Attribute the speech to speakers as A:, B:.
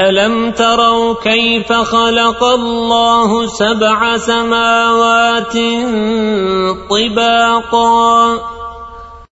A: ألم تروا كيف خلق الله سبع سماوات طباقا